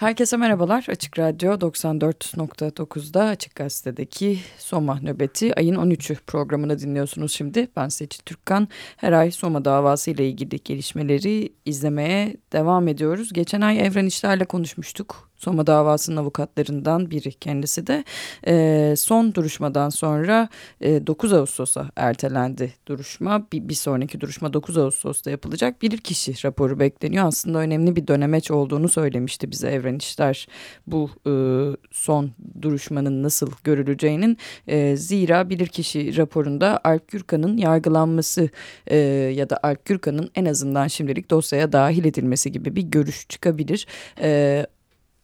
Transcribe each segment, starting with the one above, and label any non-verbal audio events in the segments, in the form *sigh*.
Herkese merhabalar. Açık Radyo 94.9'da Açık Gazete'deki Soma nöbeti ayın 13'ü programını dinliyorsunuz şimdi. Ben Seçil Türkkan. Her ay Soma davası ile ilgili gelişmeleri izlemeye devam ediyoruz. Geçen ay Evren İşler'le konuşmuştuk. Soma davasının avukatlarından biri kendisi de e, son duruşmadan sonra e, 9 Ağustos'a ertelendi duruşma. Bir, bir sonraki duruşma 9 Ağustos'ta yapılacak. Bilirkişi raporu bekleniyor. Aslında önemli bir dönemeç olduğunu söylemişti bize Evren İşler bu e, son duruşmanın nasıl görüleceğinin. E, zira bilirkişi raporunda Alp Gürkan'ın yargılanması e, ya da Alp Gürkan'ın en azından şimdilik dosyaya dahil edilmesi gibi bir görüş çıkabilir. E,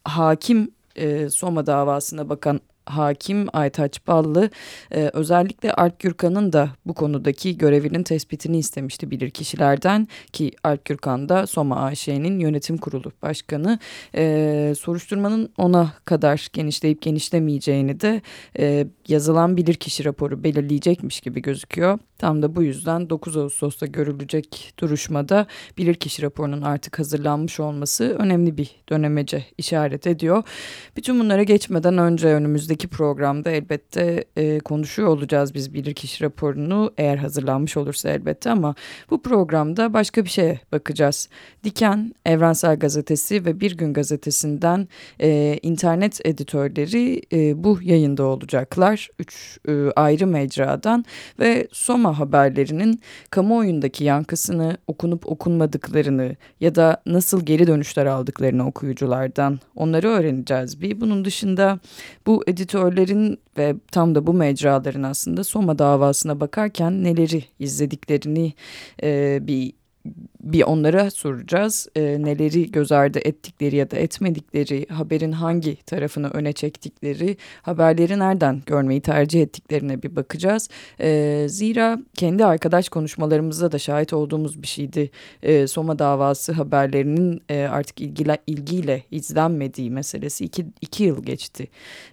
hakim e, Soma davasına bakan hakim Aytaç Ballı e, özellikle Alp Gürkan'ın da bu konudaki görevinin tespitini istemişti bilir kişilerden ki Alp Gürkan da Soma AŞ'nin yönetim kurulu başkanı e, soruşturmanın ona kadar genişleyip genişlemeyeceğini de e, yazılan bilirkişi raporu belirleyecekmiş gibi gözüküyor. Tam da bu yüzden 9 Ağustos'ta görülecek duruşmada bilirkişi raporunun artık hazırlanmış olması önemli bir dönemece işaret ediyor. Bütün bunlara geçmeden önce önümüzdeki programda elbette e, konuşuyor olacağız biz bilirkişi raporunu eğer hazırlanmış olursa elbette ama bu programda başka bir şeye bakacağız. Diken, Evrensel Gazetesi ve Bir Gün Gazetesi'nden e, internet editörleri e, bu yayında olacaklar. Üç e, ayrı mecradan ve Soma haberlerinin kamuoyundaki yankısını okunup okunmadıklarını ya da nasıl geri dönüşler aldıklarını okuyuculardan onları öğreneceğiz bir. Bunun dışında bu editörlerin ve tam da bu mecraların aslında Soma davasına bakarken neleri izlediklerini e, bir bir onlara soracağız. E, neleri göz ardı ettikleri ya da etmedikleri, haberin hangi tarafını öne çektikleri, haberleri nereden görmeyi tercih ettiklerine bir bakacağız. E, zira kendi arkadaş konuşmalarımızda da şahit olduğumuz bir şeydi. E, Soma davası haberlerinin e, artık ilgile, ilgiyle izlenmediği meselesi. iki, iki yıl geçti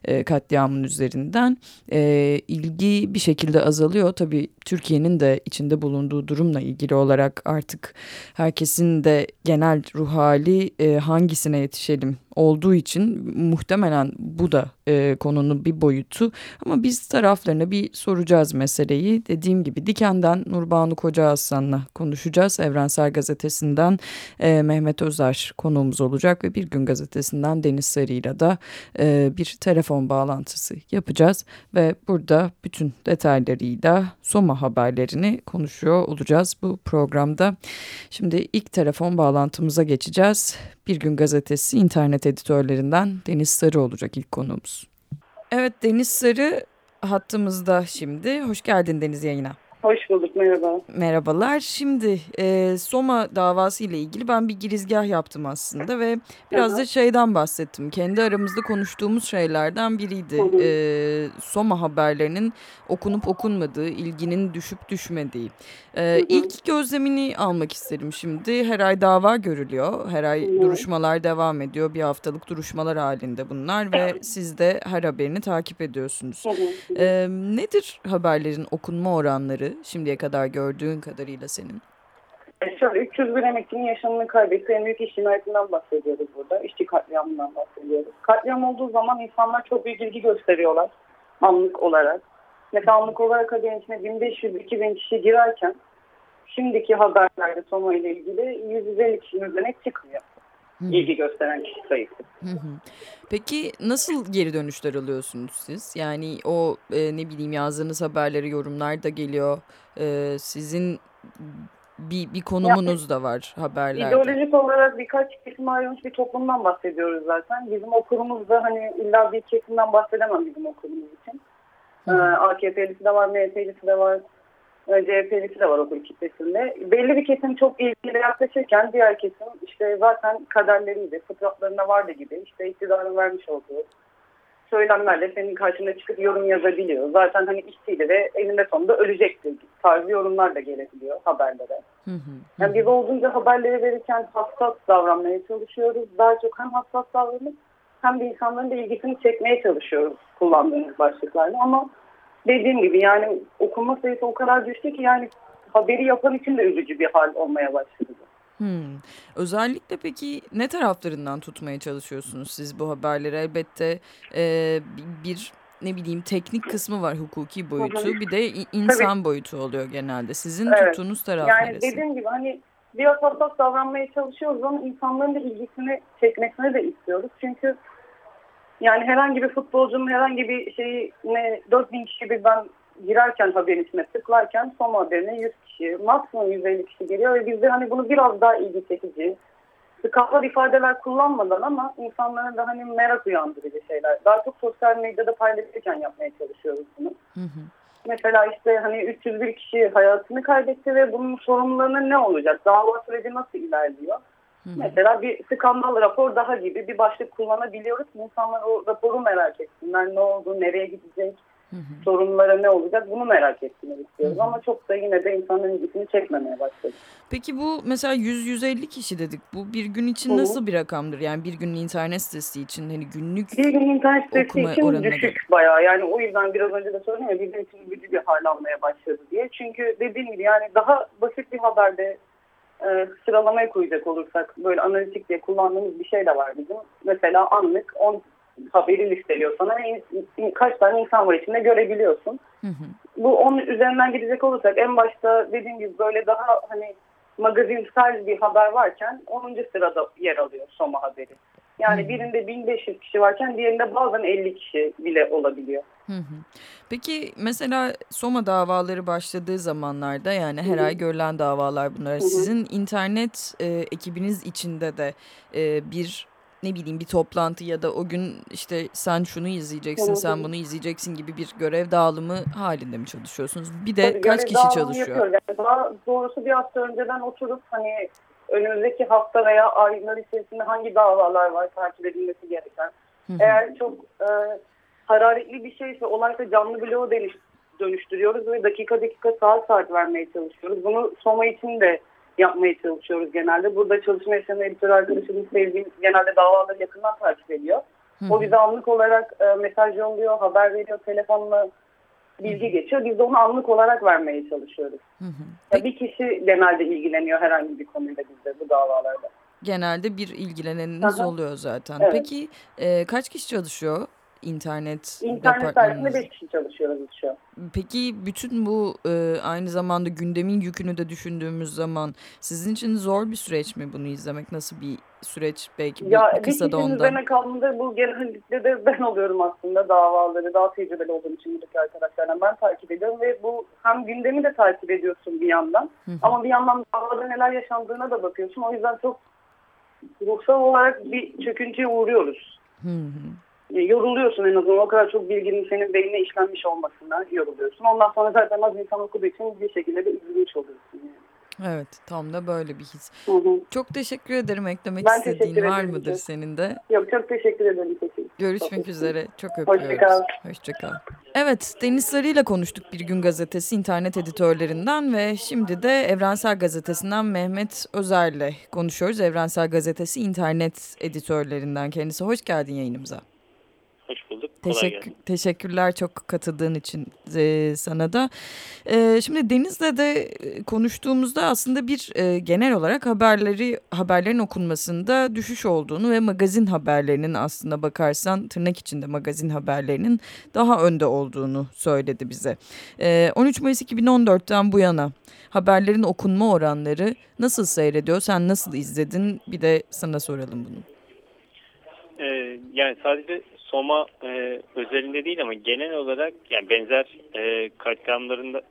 e, katliamın üzerinden. E, ilgi bir şekilde azalıyor. Tabii Türkiye'nin de içinde bulunduğu durumla ilgili olarak artık herkesin de genel ruh hali e, hangisine yetişelim olduğu için muhtemelen bu da e, konunun bir boyutu. Ama biz taraflarına bir soracağız meseleyi. Dediğim gibi Diken'den Nurbanu Koca Aslan'la konuşacağız. Evrensel Gazetesi'nden e, Mehmet Özer konuğumuz olacak ve Bir Gün Gazetesi'nden Deniz Sarı'yla da e, bir telefon bağlantısı yapacağız. Ve burada bütün detaylarıyla Soma haberlerini konuşuyor olacağız bu programda. Şimdi ilk telefon bağlantımıza geçeceğiz. Bir Gün Gazetesi internet editörlerinden Deniz Sarı olacak ilk konuğumuz. Evet Deniz Sarı hattımızda şimdi. Hoş geldin Deniz yayına. Hoş bulduk, merhaba. Merhabalar. Şimdi e, Soma davası ile ilgili ben bir girizgah yaptım aslında ve biraz da şeyden bahsettim. Kendi aramızda konuştuğumuz şeylerden biriydi. E, Soma haberlerinin okunup okunmadığı, ilginin düşüp düşmediği. E, ilk gözlemini almak isterim şimdi. Her ay dava görülüyor. Her ay duruşmalar devam ediyor. Bir haftalık duruşmalar halinde bunlar ve siz de her haberini takip ediyorsunuz. E, nedir haberlerin okunma oranları? şimdiye kadar gördüğün kadarıyla senin? E, şöyle 300 bin emeklinin yaşamını kaybettiği en büyük iş cinayetinden bahsediyoruz burada. İşçi katliamından bahsediyoruz. Katliam olduğu zaman insanlar çok büyük ilgi gösteriyorlar anlık olarak. Mesela anlık olarak haberin içine 1500-2000 kişi girerken şimdiki haberlerde Soma ile ilgili 150 kişinin üzerine çıkmıyor. Hı. ilgi gösteren kişi sayısı. Hı hı. Peki nasıl geri dönüşler alıyorsunuz siz? Yani o e, ne bileyim yazdığınız haberleri yorumlar da geliyor. E, sizin bir, bir konumunuz da var haberlerde. İdeolojik olarak birkaç kesim ayrılmış bir toplumdan bahsediyoruz zaten. Bizim okurumuz da hani illa bir kesimden bahsedemem bizim okurumuz için. Ee, AKP'lisi de var, MHP'lisi de var, CHP'lisi de var okul kitlesinde. Belli bir kesim çok ilgili yaklaşırken diğer kesim işte zaten kaderleriydi, fıtratlarında vardı gibi işte iktidarın vermiş olduğu söylemlerle senin karşına çıkıp yorum yazabiliyor. Zaten hani işçiydi ve eninde sonunda ölecekti tarzı yorumlar da gelebiliyor haberlere. Hı hı, Yani biz olduğunca haberleri verirken hassas davranmaya çalışıyoruz. Daha çok hem hassas davranıp hem de insanların da ilgisini çekmeye çalışıyoruz kullandığımız başlıklarla ama dediğim gibi yani okuma sayısı o kadar düştü ki yani haberi yapan için de üzücü bir hal olmaya başladı. Hmm. Özellikle peki ne taraflarından tutmaya çalışıyorsunuz siz bu haberleri? Elbette e, bir ne bileyim teknik kısmı var hukuki boyutu bir de insan Tabii. boyutu oluyor genelde. Sizin evet. tuttuğunuz taraf yani neresi? Dediğim gibi hani biraz hassas davranmaya çalışıyoruz ama insanların da ilgisini çekmesini de istiyoruz. Çünkü yani herhangi bir futbolcunun herhangi bir şeyi ne 4000 kişi birden girerken haberin içine tıklarken son haberine 100 kişi, maksimum 150 kişi geliyor ve biz de hani bunu biraz daha ilgi çekici, skandal ifadeler kullanmadan ama insanların da hani merak uyandırıcı şeyler. Daha çok sosyal medyada paylaşırken yapmaya çalışıyoruz bunu. Hı hı. Mesela işte hani 301 kişi hayatını kaybetti ve bunun sorumlularına ne olacak? Dava süreci nasıl ilerliyor? Hı hı. Mesela bir skandal rapor daha gibi bir başlık kullanabiliyoruz. İnsanlar o raporu merak etsinler. Ne oldu, nereye gidecek? Hı hı. Sorunlara ne olacak bunu merak ettiğini istiyoruz. Hı hı. Ama çok da yine de insanların ilgisini çekmemeye başladı. Peki bu mesela 100-150 kişi dedik. Bu bir gün için hı hı. nasıl bir rakamdır? Yani bir günün internet sitesi için hani günlük Bir gün internet sitesi için düşük göre. bayağı. Yani o yüzden biraz önce de söyledim ya bizim için gücü bir hal almaya başladı diye. Çünkü dediğim gibi yani daha basit bir haberde e, sıralamaya koyacak olursak böyle analitik diye kullandığımız bir şey de var bizim. Mesela anlık 10 haberi listeliyor sana. Kaç tane insan var içinde görebiliyorsun. Hı hı. Bu onun üzerinden gidecek olursak en başta dediğim gibi böyle daha hani magazinsel bir haber varken 10. sırada yer alıyor Soma haberi. Yani hı hı. birinde 1500 kişi varken diğerinde bazen 50 kişi bile olabiliyor. Hı hı. Peki mesela Soma davaları başladığı zamanlarda yani her hı hı. ay görülen davalar bunlar. Hı hı. Sizin internet e, ekibiniz içinde de e, bir ne bileyim bir toplantı ya da o gün işte sen şunu izleyeceksin, sen bunu izleyeceksin gibi bir görev dağılımı halinde mi çalışıyorsunuz? Bir de Tabii, kaç kişi çalışıyor? Yani daha doğrusu bir hafta önceden oturup hani önümüzdeki hafta veya aylar içerisinde hangi davalar var takip edilmesi gereken. Hı hı. Eğer çok e, hararetli bir şeyse olaysa canlı bloğa dönüştürüyoruz ve dakika dakika saat saat vermeye çalışıyoruz. Bunu Soma için de yapmaya çalışıyoruz genelde. Burada çalışma yaşayan editör arkadaşımız sevdiğim genelde davaları yakından takip ediyor. O bize anlık olarak e, mesaj yolluyor, haber veriyor, telefonla bilgi geçiyor. Biz de onu anlık olarak vermeye çalışıyoruz. Hı hı. Ya bir kişi genelde ilgileniyor herhangi bir konuyla bizde bu davalarda. Genelde bir ilgileneniniz Aha. oluyor zaten. Evet. Peki e, kaç kişi çalışıyor internet İnternet sayesinde 5 kişi çalışıyoruz şu an. Peki bütün bu e, aynı zamanda gündemin yükünü de düşündüğümüz zaman sizin için zor bir süreç mi bunu izlemek? Nasıl bir süreç belki ya, bir kısa da ondan? üzerine kaldığında bu genellikle de ben oluyorum aslında davaları daha tecrübeli olduğum için buradaki arkadaşlardan ben takip ediyorum ve bu hem gündemi de takip ediyorsun bir yandan hı hı. ama bir yandan davada neler yaşandığına da bakıyorsun. O yüzden çok ruhsal olarak bir çöküntüye uğruyoruz. Hı hı. E, yoruluyorsun en azından. O kadar çok bilginin senin beynine işlenmiş olmasından yoruluyorsun. Ondan sonra zaten az insan okuduğu için bir şekilde de üzülmüş oluyorsun. Yani. Evet tam da böyle bir his. Hı hı. Çok teşekkür ederim. Eklemek ben istediğin var mıdır çok. senin de? Yok çok teşekkür ederim. Teşekkür. Görüşmek üzere. Çok öpüyoruz. Hoşçakal. Hoşçakal. Evet Deniz Sarı ile konuştuk Bir Gün Gazetesi internet editörlerinden ve şimdi de Evrensel Gazetesi'nden Mehmet Özer'le konuşuyoruz. Evrensel Gazetesi internet editörlerinden kendisi. Hoş geldin yayınımıza. Hoş bulduk. Teşekkür, teşekkürler çok katıldığın için e, sana da. E, şimdi Deniz'le de e, konuştuğumuzda aslında bir e, genel olarak haberleri haberlerin okunmasında düşüş olduğunu ve magazin haberlerinin aslında bakarsan tırnak içinde magazin haberlerinin daha önde olduğunu söyledi bize. E, 13 Mayıs 2014'ten bu yana haberlerin okunma oranları nasıl seyrediyor? Sen nasıl izledin? Bir de sana soralım bunu. Ee, yani sadece Soma e, özelinde değil ama genel olarak yani benzer e, katliamlarında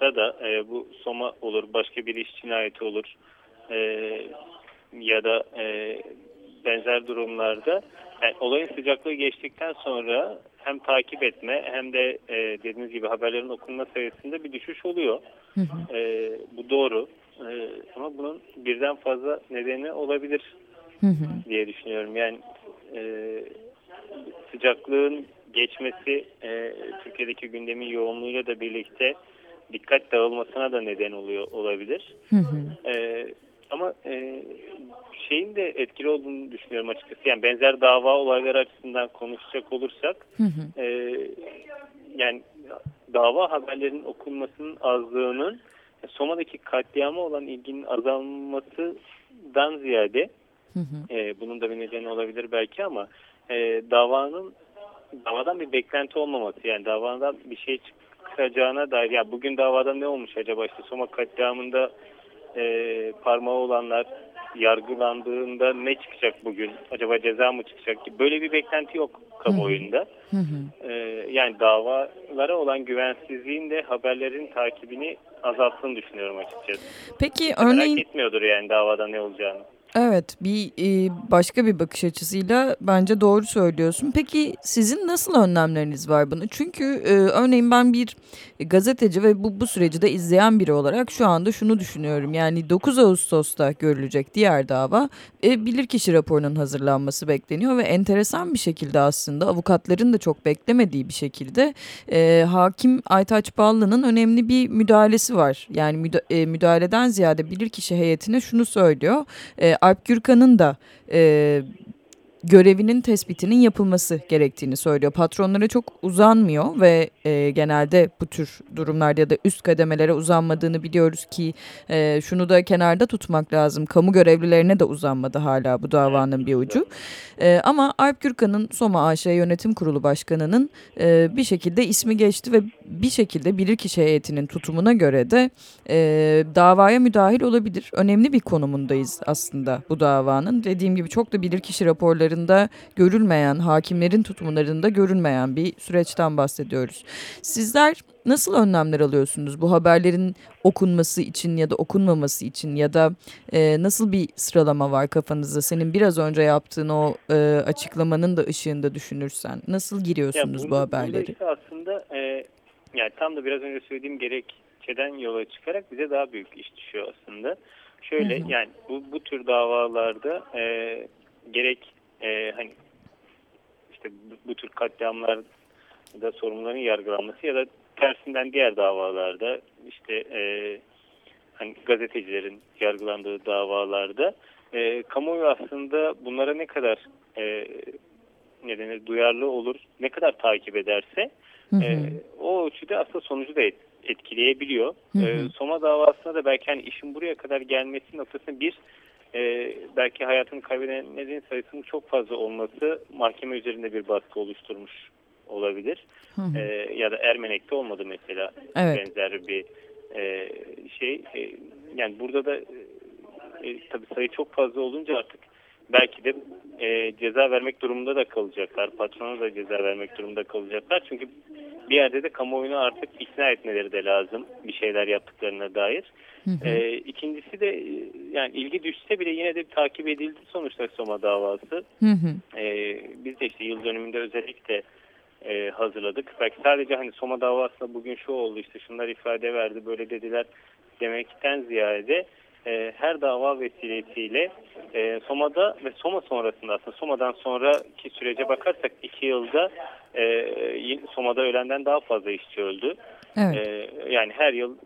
da e, bu Soma olur, başka bir iş cinayeti olur e, ya da e, benzer durumlarda yani olayın sıcaklığı geçtikten sonra hem takip etme hem de e, dediğiniz gibi haberlerin okunma sayısında bir düşüş oluyor. Hı hı. E, bu doğru. E, ama bunun birden fazla nedeni olabilir hı hı. diye düşünüyorum. Yani e, sıcaklığın geçmesi e, Türkiye'deki gündemin yoğunluğuyla da birlikte dikkat dağılmasına da neden oluyor olabilir. Hı hı. E, ama e, şeyin de etkili olduğunu düşünüyorum açıkçası. Yani benzer dava olayları açısından konuşacak olursak hı hı. E, yani dava haberlerinin okunmasının azlığının Soma'daki katliama olan ilginin azalması davadan ziyade hı hı. E, bunun da bir nedeni olabilir belki ama e, davanın davadan bir beklenti olmaması yani davadan bir şey çıkacağına dair ya bugün davada ne olmuş acaba işte Soma katliamında e, parmağı olanlar yargılandığında ne çıkacak bugün? Acaba ceza mı çıkacak? ki Böyle bir beklenti yok kamuoyunda. Hı hı. Ee, yani davalara olan güvensizliğin de haberlerin takibini azalttığını düşünüyorum açıkçası. Peki örneğin... Merak etmiyordur yani davada ne olacağını. Evet bir e, başka bir bakış açısıyla bence doğru söylüyorsun. Peki sizin nasıl önlemleriniz var bunu? Çünkü e, örneğin ben bir gazeteci ve bu, bu süreci de izleyen biri olarak şu anda şunu düşünüyorum. Yani 9 Ağustos'ta görülecek diğer dava e, bilirkişi raporunun hazırlanması bekleniyor ve enteresan bir şekilde aslında avukatların da çok beklemediği bir şekilde e, hakim Aytaç Ballı'nın önemli bir müdahalesi var. Yani müda, müdahaleden ziyade bilirkişi heyetine şunu söylüyor. Alp Gürkan'ın da e, görevinin tespitinin yapılması gerektiğini söylüyor. Patronlara çok uzanmıyor ve e, genelde bu tür durumlarda ya da üst kademelere uzanmadığını biliyoruz ki e, şunu da kenarda tutmak lazım. Kamu görevlilerine de uzanmadı hala bu davanın bir ucu. E, ama Alp Gürkan'ın Soma AŞ Yönetim Kurulu Başkanı'nın e, bir şekilde ismi geçti ve bir şekilde bilirkişi heyetinin tutumuna göre de e, davaya müdahil olabilir. Önemli bir konumundayız aslında bu davanın. Dediğim gibi çok da bilirkişi raporlarında görülmeyen, hakimlerin tutumlarında görülmeyen bir süreçten bahsediyoruz. Sizler nasıl önlemler alıyorsunuz bu haberlerin okunması için ya da okunmaması için ya da e, nasıl bir sıralama var kafanızda? Senin biraz önce yaptığın o e, açıklamanın da ışığında düşünürsen nasıl giriyorsunuz ya bu, bu haberleri? Işte aslında e, yani tam da biraz önce söylediğim gerekçeden yola çıkarak bize daha büyük iş düşüyor aslında. Şöyle hı hı. yani bu, bu tür davalarda e, gerek e, hani işte bu, bu tür katliamlarda sorumluların yargılanması ya da tersinden diğer davalarda işte e, hani gazetecilerin yargılandığı davalarda e, kamuoyu aslında bunlara ne kadar e, ne denir, duyarlı olur, ne kadar takip ederse hı hı. E, o ölçüde aslında sonucu da et, etkileyebiliyor. Hı hı. E, Soma davasında da belki hani işin buraya kadar gelmesi noktasında bir e, belki hayatını kaybedenlerin sayısının çok fazla olması mahkeme üzerinde bir baskı oluşturmuş olabilir. Hı hı. E, ya da Ermenek'te olmadı mesela evet. benzer bir e, şey. E, yani burada da e, tabii sayı çok fazla olunca artık belki de e, ceza vermek durumunda da kalacaklar. Patrona da ceza vermek durumunda kalacaklar. Çünkü bir yerde de kamuoyunu artık ikna etmeleri de lazım bir şeyler yaptıklarına dair. Hı hı. E, ikincisi de yani ilgi düşse bile yine de takip edildi sonuçta Soma davası. Hı hı. E, biz de işte yıl dönümünde özellikle e, hazırladık. Belki sadece hani Soma davasında bugün şu oldu işte şunlar ifade verdi böyle dediler demekten ziyade e, her dava vesilesiyle e, Soma'da ve Soma sonrasında aslında Soma'dan sonraki sürece bakarsak iki yılda e, Soma'da ölenden daha fazla işçi öldü. Evet. E, yani her yıl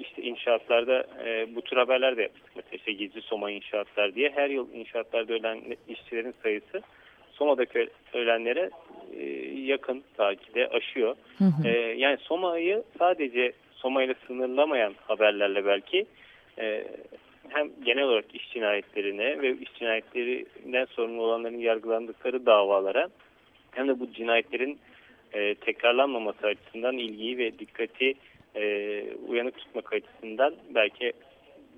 işte inşaatlarda e, bu tür haberler de yaptık. Mesela işte gizli Soma inşaatlar diye her yıl inşaatlarda ölen işçilerin sayısı Soma'daki ölenlere e, yakın takipte aşıyor. Hı hı. E, yani Soma'yı sadece Soma ile sınırlamayan haberlerle belki e, hem genel olarak iş cinayetlerine ve iş cinayetlerinden sorumlu olanların yargılandıkları davalara hem de bu cinayetlerin e, tekrarlanmaması açısından ilgiyi ve dikkati e, uyanık tutmak açısından belki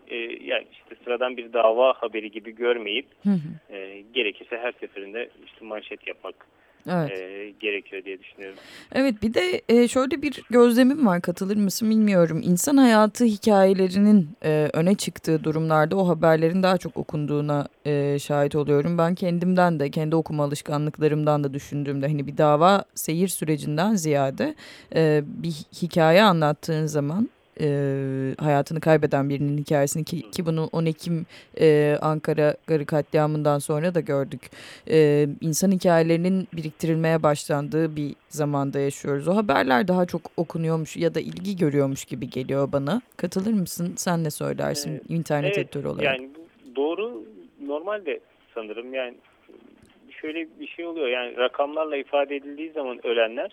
e, yani işte sıradan bir dava haberi gibi görmeyip hı hı. E, gerekirse her seferinde işte manşet yapmak evet. e, gerekiyor diye düşünüyorum. Evet bir de e, şöyle bir gözlemim var katılır mısın bilmiyorum. İnsan hayatı hikayelerinin e, öne çıktığı durumlarda o haberlerin daha çok okunduğuna e, şahit oluyorum. Ben kendimden de kendi okuma alışkanlıklarımdan da düşündüğümde hani bir dava seyir sürecinden ziyade e, bir hikaye anlattığın zaman e, hayatını kaybeden birinin hikayesini ki, ki bunu 10 Ekim e, Ankara Garı katliamından sonra da gördük. E, insan hikayelerinin biriktirilmeye başlandığı bir zamanda yaşıyoruz. O haberler daha çok okunuyormuş ya da ilgi görüyormuş gibi geliyor bana. Katılır mısın? Sen ne söylersin evet, internet evet, editörü olarak? Yani doğru normalde sanırım yani şöyle bir şey oluyor yani rakamlarla ifade edildiği zaman ölenler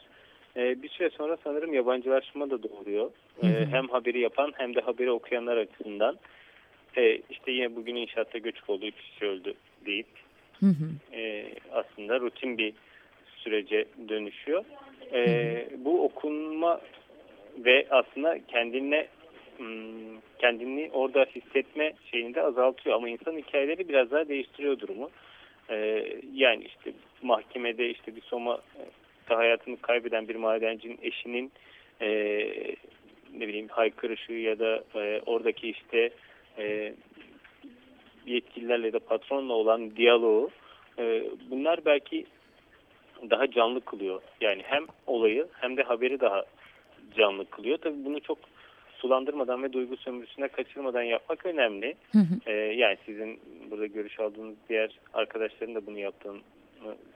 e, bir süre sonra sanırım yabancılaşma da doğuruyor. E, hem haberi yapan hem de haberi okuyanlar açısından. e, işte yine bugün inşaatta göçük oldu, üç kişi öldü deyip hı hı. E, aslında rutin bir sürece dönüşüyor. E, hı hı. Bu okunma ve aslında kendine hmm, kendini orada hissetme şeyini de azaltıyor ama insan hikayeleri biraz daha değiştiriyor durumu. Ee, yani işte mahkemede işte bir soma da hayatını kaybeden bir madencinin eşinin e, ne bileyim haykırışı ya da e, oradaki işte e, yetkililerle da patronla olan diyaloğu e, bunlar belki daha canlı kılıyor. Yani hem olayı hem de haberi daha canlı kılıyor. Tabii bunu çok sulandırmadan ve duygu sömürüsüne kaçırmadan yapmak önemli. Hı hı. Ee, yani sizin burada görüş aldığınız diğer arkadaşların da bunu yaptığını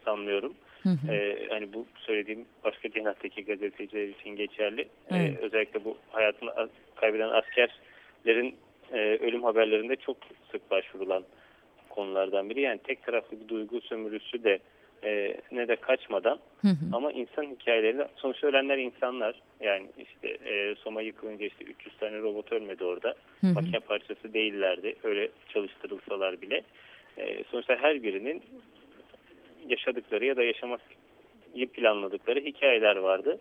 sanmıyorum. Hı hı. Ee, hani bu söylediğim başka cennetteki gazeteciler için geçerli. Ee, özellikle bu hayatını kaybeden askerlerin e, ölüm haberlerinde çok sık başvurulan konulardan biri. Yani tek taraflı bir duygu sömürüsü de e, ne de kaçmadan hı hı. ama insan hikayeleri sonuçta ölenler insanlar yani işte e, Soma yıkılınca işte 300 tane robot ölmedi orada hı hı. makine parçası değillerdi öyle çalıştırılsalar bile e, sonuçta her birinin yaşadıkları ya da yaşamak planladıkları hikayeler vardı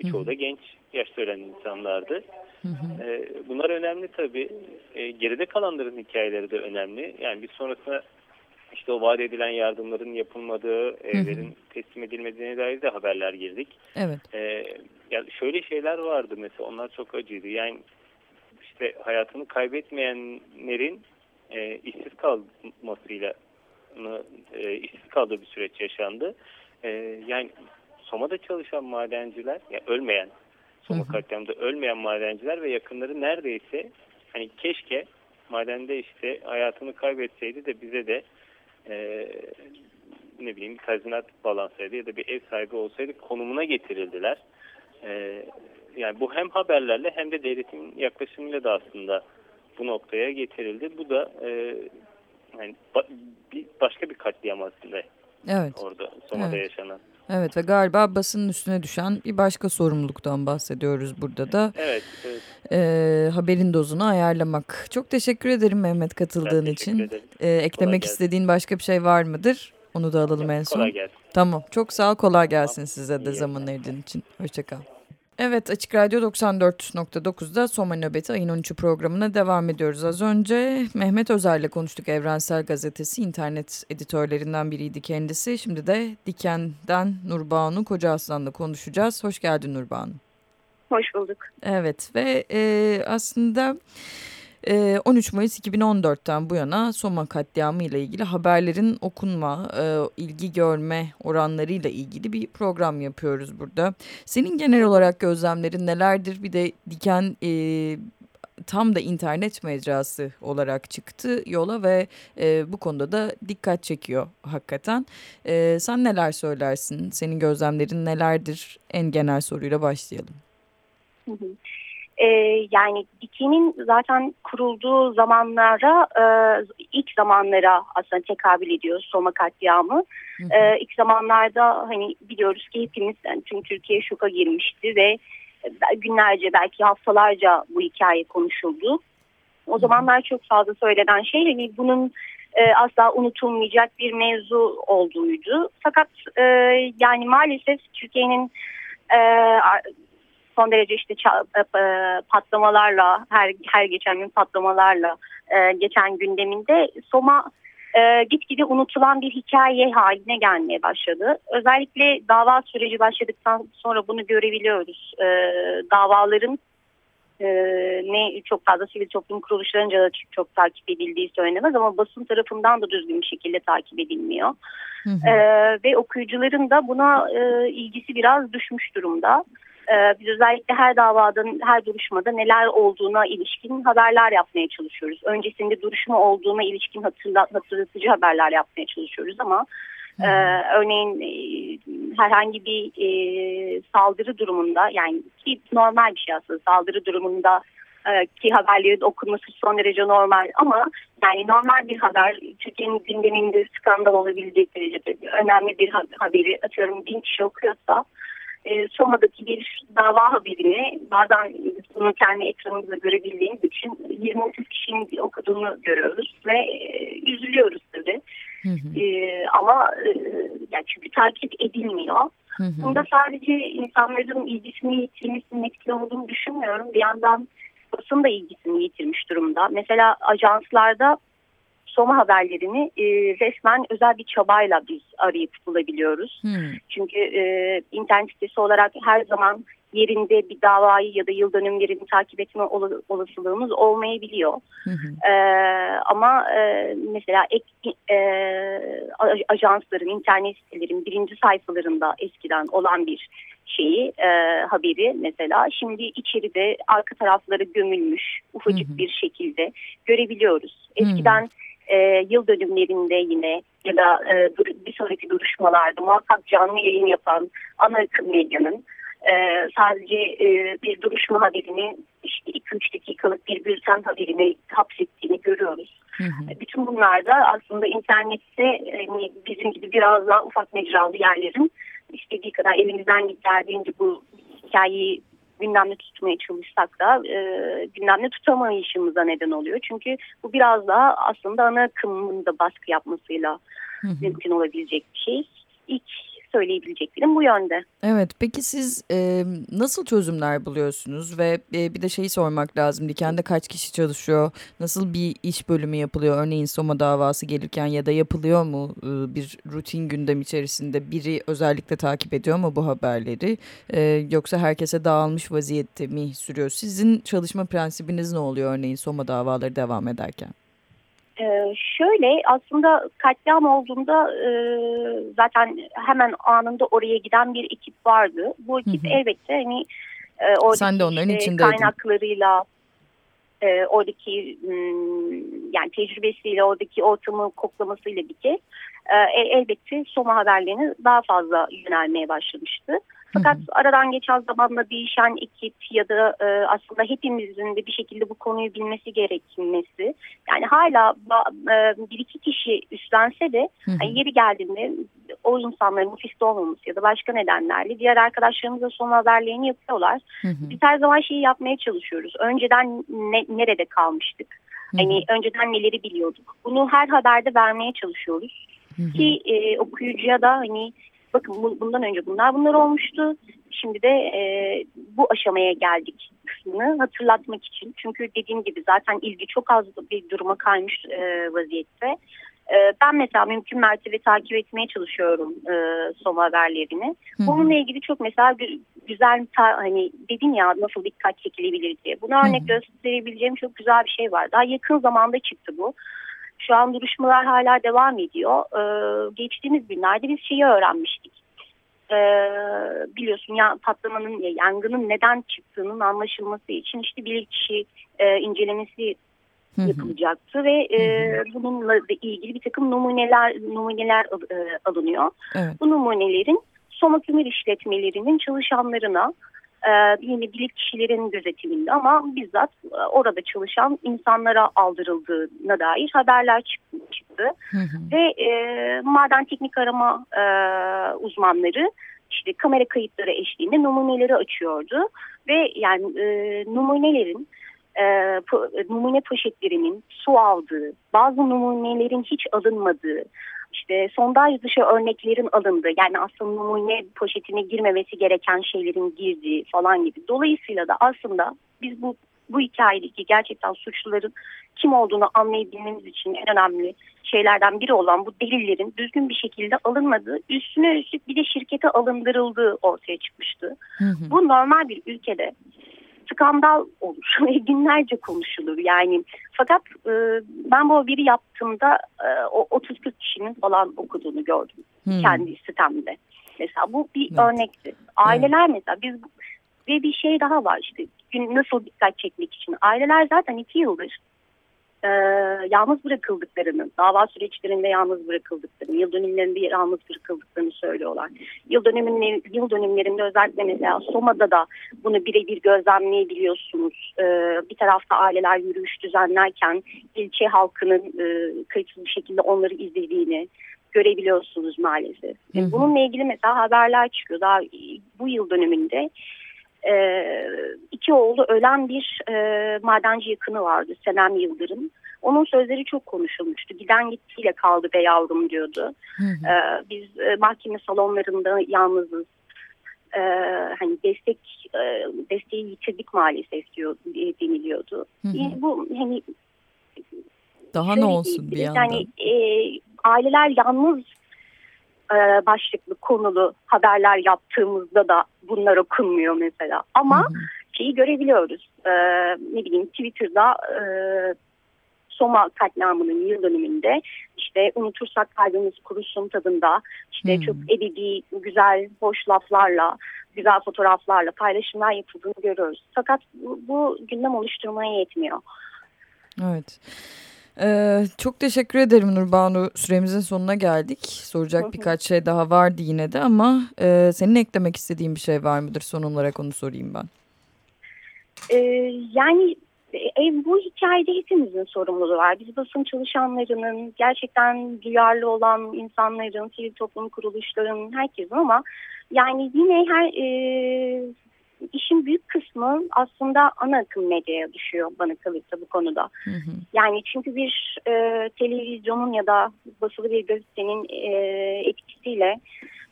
birçoğu da genç yaşta ölen insanlardı hı hı. E, bunlar önemli tabii e, geride kalanların hikayeleri de önemli yani biz sonrasında işte o vaat edilen yardımların yapılmadığı, evlerin hı hı. teslim edilmediğine dair de haberler girdik. Evet. Ee, yani şöyle şeyler vardı mesela onlar çok acıydı. Yani işte hayatını kaybetmeyenlerin e, işsiz kalmasıyla e, işsiz kaldığı bir süreç yaşandı. E, yani Soma'da çalışan madenciler, yani ölmeyen, Soma katliamında ölmeyen madenciler ve yakınları neredeyse hani keşke madende işte hayatını kaybetseydi de bize de e, ne bileyim bir tazminat bağlansaydı ya da bir ev sahibi olsaydı konumuna getirildiler. E, yani bu hem haberlerle hem de devletin yaklaşımıyla da aslında bu noktaya getirildi. Bu da e, yani ba, bir, başka bir katliam aslında. Evet. Orada Soma'da evet. yaşanan. Evet ve galiba basının üstüne düşen bir başka sorumluluktan bahsediyoruz burada da. Evet. evet. Ee, haberin dozunu ayarlamak. Çok teşekkür ederim Mehmet katıldığın için. Ee, eklemek istediğin başka bir şey var mıdır? Onu da alalım Yok, en son. Kolay gelsin. Tamam. Çok sağ ol. Kolay gelsin tamam. size de İyi zaman ayırdığın için. Hoşçakal. Evet Açık Radyo 94.9'da Soma Nöbeti ayın 13'ü programına devam ediyoruz. Az önce Mehmet Özer ile konuştuk Evrensel Gazetesi internet editörlerinden biriydi kendisi. Şimdi de Diken'den Nurbanu Koca Aslan'la konuşacağız. Hoş geldin Nurbanu. Hoş bulduk. Evet ve e, aslında... 13 ee, Mayıs 2014'ten bu yana Soma katliamı ile ilgili haberlerin okunma, e, ilgi görme oranlarıyla ilgili bir program yapıyoruz burada. Senin genel olarak gözlemlerin nelerdir? Bir de Diken e, tam da internet mecrası olarak çıktı yola ve e, bu konuda da dikkat çekiyor hakikaten. Sen neler söylersin? Senin gözlemlerin nelerdir? En genel soruyla başlayalım. Hı hı. E, yani dikinin zaten kurulduğu zamanlara e, ilk zamanlara aslında tekabül ediyor Soma katliamı. E, ilk zamanlarda hani biliyoruz ki hepimiz yani tüm Türkiye şoka girmişti ve günlerce belki haftalarca bu hikaye konuşuldu. O zamanlar çok fazla söylenen şey hani bunun e, asla unutulmayacak bir mevzu olduğuydu. Fakat e, yani maalesef Türkiye'nin e, son derece işte e, e, patlamalarla her her geçen gün patlamalarla e, geçen gündeminde Soma e, gitgide unutulan bir hikaye haline gelmeye başladı. Özellikle dava süreci başladıktan sonra bunu görebiliyoruz. E, davaların e, ne çok fazla sivil toplum kuruluşlarınca da çok, çok takip edildiği söylenemez ama basın tarafından da düzgün bir şekilde takip edilmiyor. Hı hı. E, ve okuyucuların da buna e, ilgisi biraz düşmüş durumda. Biz özellikle her davadan, her duruşmada neler olduğuna ilişkin haberler yapmaya çalışıyoruz. Öncesinde duruşma olduğuna ilişkin hatırlatıcı haberler yapmaya çalışıyoruz ama e, örneğin e, herhangi bir e, saldırı durumunda yani ki normal bir şey aslında saldırı durumunda e, ki haberlerin okunması son derece normal ama yani normal bir haber Türkiye'nin gündeminde skandal olabilecek derecede önemli bir haberi atıyorum bin kişi okuyorsa e, Soma'daki bir dava haberini bazen bunu kendi ekranımızda görebildiğimiz için 20-30 kişinin okuduğunu görüyoruz ve e, üzülüyoruz tabii. Hı hı. E, ama e, yani çünkü takip edilmiyor. Hı hı. Bunda sadece insanların ilgisini yitirmesinin etkili olduğunu düşünmüyorum. Bir yandan basın da ilgisini yitirmiş durumda. Mesela ajanslarda Soma haberlerini e, resmen özel bir çabayla biz arayıp bulabiliyoruz. Hmm. Çünkü e, internet sitesi olarak her zaman yerinde bir davayı ya da yıl dönümlerini takip etme olasılığımız olmayabiliyor. Hı hı. Ee, ama e, mesela ek, e, ajansların, internet sitelerin birinci sayfalarında eskiden olan bir şeyi, e, haberi mesela şimdi içeride arka tarafları gömülmüş ufacık hı hı. bir şekilde görebiliyoruz. Eskiden hı e, yıl dönümlerinde yine ya da e, bir sonraki duruşmalarda muhakkak canlı yayın yapan ana akım medyanın e, sadece e, bir duruşma haberini işte 2-3 dakikalık bir bülten haberini hapsettiğini görüyoruz. Hı hı. Bütün bunlar da aslında internette yani bizim gibi biraz daha ufak mecralı yerlerin istediği kadar elimizden geldiğince bu hikayeyi gündemde tutmaya çalışsak da e, gündemde tutamayışımıza neden oluyor. Çünkü bu biraz daha aslında ana akımın da baskı yapmasıyla hı hı. mümkün olabilecek bir şey. İlk söyleyebileceklerim bu yönde. Evet peki siz e, nasıl çözümler buluyorsunuz? Ve e, bir de şeyi sormak lazım. Dikende kaç kişi çalışıyor? Nasıl bir iş bölümü yapılıyor? Örneğin Soma davası gelirken ya da yapılıyor mu e, bir rutin gündem içerisinde biri özellikle takip ediyor mu bu haberleri? E, yoksa herkese dağılmış vaziyette mi sürüyor? Sizin çalışma prensibiniz ne oluyor örneğin Soma davaları devam ederken? Ee, şöyle aslında katliam olduğunda e, zaten hemen anında oraya giden bir ekip vardı. Bu ekip hı hı. elbette hani e, oradaki Sen de onların işte, kaynaklarıyla e, oradaki yani tecrübesiyle oradaki ortamı koklamasıyla bir kez e, elbette Soma haberlerini daha fazla yönelmeye başlamıştı. Fakat hı hı. aradan geçen zamanla değişen ekip ya da e, aslında hepimizin de bir şekilde bu konuyu bilmesi gerekmesi. Yani hala e, bir iki kişi üstlense de hı hı. Yani yeri geldiğinde o insanların ofiste olmaması ya da başka nedenlerle diğer arkadaşlarımıza son haberlerini yapıyorlar. Hı hı. Biz her zaman şeyi yapmaya çalışıyoruz. Önceden ne, nerede kalmıştık? Hani önceden neleri biliyorduk? Bunu her haberde vermeye çalışıyoruz. Hı hı. Ki e, okuyucuya da hani bakın bundan önce bunlar bunlar olmuştu. Şimdi de e, bu aşamaya geldik kısmını hatırlatmak için. Çünkü dediğim gibi zaten ilgi çok az bir duruma kaymış e, vaziyette. E, ben mesela mümkün mertebe takip etmeye çalışıyorum e, son haberlerini. Hı. Bununla ilgili çok mesela güzel hani dedin ya nasıl dikkat çekilebilir diye. Buna örnek hı. gösterebileceğim çok güzel bir şey var. Daha yakın zamanda çıktı bu. Şu an duruşmalar hala devam ediyor. Ee, geçtiğimiz günlerde biz şeyi öğrenmiştik. Ee, biliyorsun ya patlamanın, yangının neden çıktığının anlaşılması için işte bilirkişi e, incelemesi yapılacaktı ve e, bununla ilgili bir takım numuneler numuneler e, alınıyor. Evet. Bu numunelerin Soma Kömür işletmelerinin çalışanlarına e, yine kişilerin gözetiminde ama bizzat e, orada çalışan insanlara aldırıldığına dair haberler çıktı. Hı hı. Ve e, maden teknik arama e, uzmanları işte kamera kayıtları eşliğinde numuneleri açıyordu ve yani e, numunelerin e, numune poşetlerinin su aldığı, bazı numunelerin hiç alınmadığı, işte sondaj dışı örneklerin alındığı yani aslında numune poşetine girmemesi gereken şeylerin girdiği falan gibi. Dolayısıyla da aslında biz bu bu hikayedeki gerçekten suçluların kim olduğunu anlayabilmemiz için en önemli şeylerden biri olan bu delillerin düzgün bir şekilde alınmadığı, üstüne üstlük bir de şirkete alındırıldığı ortaya çıkmıştı. Hı hı. Bu normal bir ülkede skandal olur *laughs* ve günlerce konuşulur yani. Fakat e, ben bu haberi yaptığımda e, o 30-40 kişinin falan okuduğunu gördüm hmm. kendi sitemde. Mesela bu bir evet. örnekti. Aileler evet. mesela biz ve bir şey daha var işte nasıl dikkat çekmek için. Aileler zaten iki yıldır e, yalnız bırakıldıklarını, dava süreçlerinde yalnız bırakıldıklarını, yıl dönümlerinde yalnız bırakıldıklarını söylüyorlar. Yıl, dönümlerinde, yıl dönümlerinde özellikle mesela Soma'da da bunu birebir gözlemleyebiliyorsunuz. E, bir tarafta aileler yürüyüş düzenlerken ilçe halkının e, kayıtsız bir şekilde onları izlediğini, görebiliyorsunuz maalesef. Hı hı. Bununla ilgili mesela haberler çıkıyor. Daha bu yıl döneminde e, iki oğlu ölen bir e, madenci yakını vardı Senem Yıldırım. Onun sözleri çok konuşulmuştu. Giden gittiyle kaldı be yavrum diyordu. Hı hı. E, biz e, mahkeme salonlarında yalnızız. E, hani destek e, desteği yitirdik maalesef diyor deniliyordu. Hı hı. Yani bu hani daha ne olsun bir yandan? Yani e, aileler yalnız e, başlıklı konulu haberler yaptığımızda da bunlar okunmuyor mesela. Ama hı hı. şeyi görebiliyoruz. E, ne bileyim Twitter'da e, Soma katliamının yıl dönümünde işte unutursak kalbimiz kurusun tadında işte hmm. çok edebi, güzel, hoş laflarla, güzel fotoğraflarla paylaşımlar yapıldığını görüyoruz. Fakat bu, bu gündem oluşturmaya yetmiyor. Evet. Ee, çok teşekkür ederim Nurbanu. Süremizin sonuna geldik. Soracak birkaç şey daha vardı yine de ama e, senin eklemek istediğin bir şey var mıdır? Son olarak onu sorayım ben. Ee, yani e, bu hikayede hepimizin sorumluluğu var. Biz basın çalışanlarının, gerçekten duyarlı olan insanların, sivil toplum kuruluşların, herkesin ama yani yine her e, işin büyük kısmı aslında ana akım medyaya düşüyor bana kalırsa bu konuda. Hı hı. Yani çünkü bir e, televizyonun ya da basılı bir gazetenin e, etkisiyle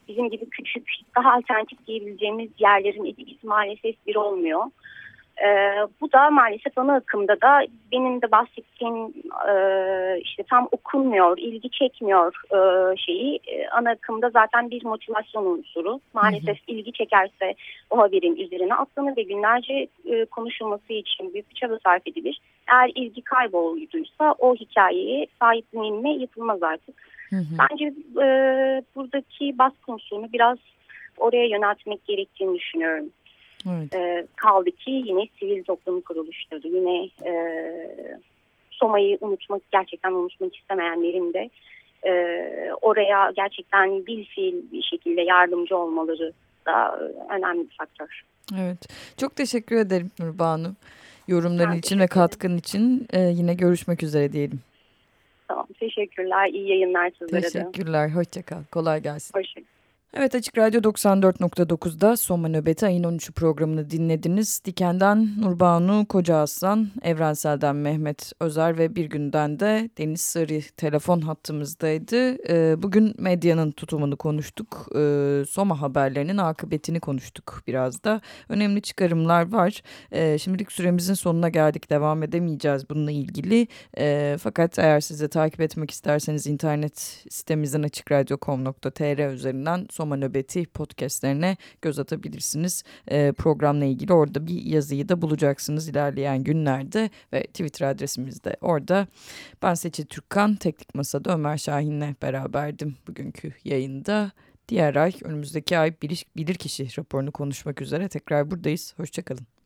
bizim gibi küçük daha alternatif diyebileceğimiz yerlerin etkisi maalesef bir olmuyor. E, bu da maalesef ana akımda da benim de bahsettiğim e, işte tam okunmuyor, ilgi çekmiyor e, şeyi. E, ana akımda zaten bir motivasyon unsuru. Maalesef hı hı. ilgi çekerse o haberin üzerine atlanır ve günlerce e, konuşulması için büyük bir çaba sarf edilir. Eğer ilgi kaybolduysa o hikayeye sahiplenilme yapılmaz artık. Hı hı. Bence e, buradaki baskı unsurunu biraz oraya yöneltmek gerektiğini düşünüyorum. Evet. E, kaldı ki yine sivil toplum kuruluşları, yine e, Soma'yı unutmak, gerçekten unutmak istemeyenlerin de e, oraya gerçekten bil fiil bir şekilde yardımcı olmaları da önemli bir faktör. Evet. Çok teşekkür ederim Nurbanu. Yorumların ben için ve katkın için e, yine görüşmek üzere diyelim. Tamam. Teşekkürler. İyi yayınlar sizlere Teşekkürler. de. Teşekkürler. Hoşçakal. Kolay gelsin. Hoşçakal. Evet Açık Radyo 94.9'da Soma Nöbeti ayın 13'ü programını dinlediniz. Diken'den Nurbanu Koca Aslan, Evrensel'den Mehmet Özer ve bir günden de Deniz Sarı telefon hattımızdaydı. Ee, bugün medyanın tutumunu konuştuk. Ee, Soma haberlerinin akıbetini konuştuk biraz da. Önemli çıkarımlar var. Ee, şimdilik süremizin sonuna geldik. Devam edemeyeceğiz bununla ilgili. Fakat eğer siz takip etmek isterseniz internet sitemizden açıkradyo.com.tr üzerinden Soma Nöbeti podcastlerine göz atabilirsiniz. E, programla ilgili orada bir yazıyı da bulacaksınız ilerleyen günlerde ve Twitter adresimizde orada. Ben Seçil Türkkan, Teknik Masa'da Ömer Şahin'le beraberdim bugünkü yayında. Diğer ay önümüzdeki ay bilir, bilirkişi raporunu konuşmak üzere tekrar buradayız. Hoşçakalın.